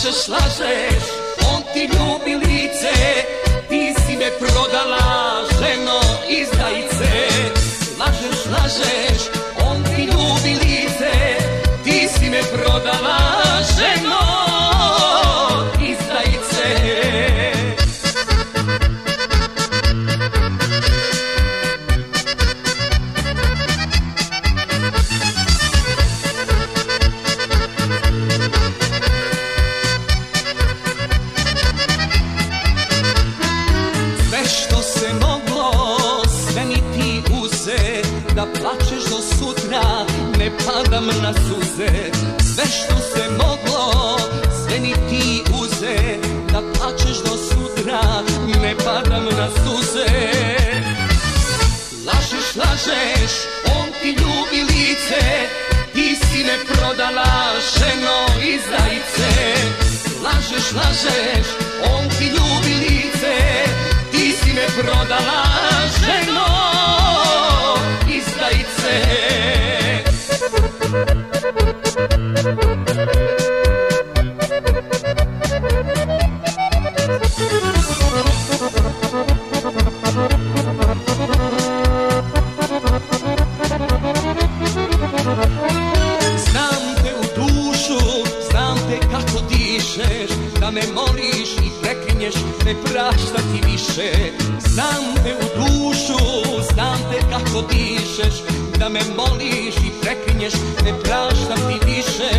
Lažeš, lažeš, on ti što se moglo, sve mi ti uze Da plačeš do sutra, ne padam na suze. Sve što se moglo, sve mi ti uze Da plačeš do sutra, ne padam na suze. Lažeš, lažeš, on ti ljubi lice Ti si me prodala, ženo, izdajice Lažeš, lažeš, on ti ljubi me prodala, ženo, izdajice Znam te u dušu, te kako Da me moliš i preklinješ, ne prašta ti više Znam te u dušu, znam te kako dišeš Da me moliš i preklinješ, ne prašta ti više.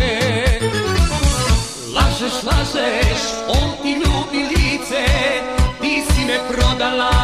Lažeš, lažeš, on ti ljubi lice Ti si me prodala,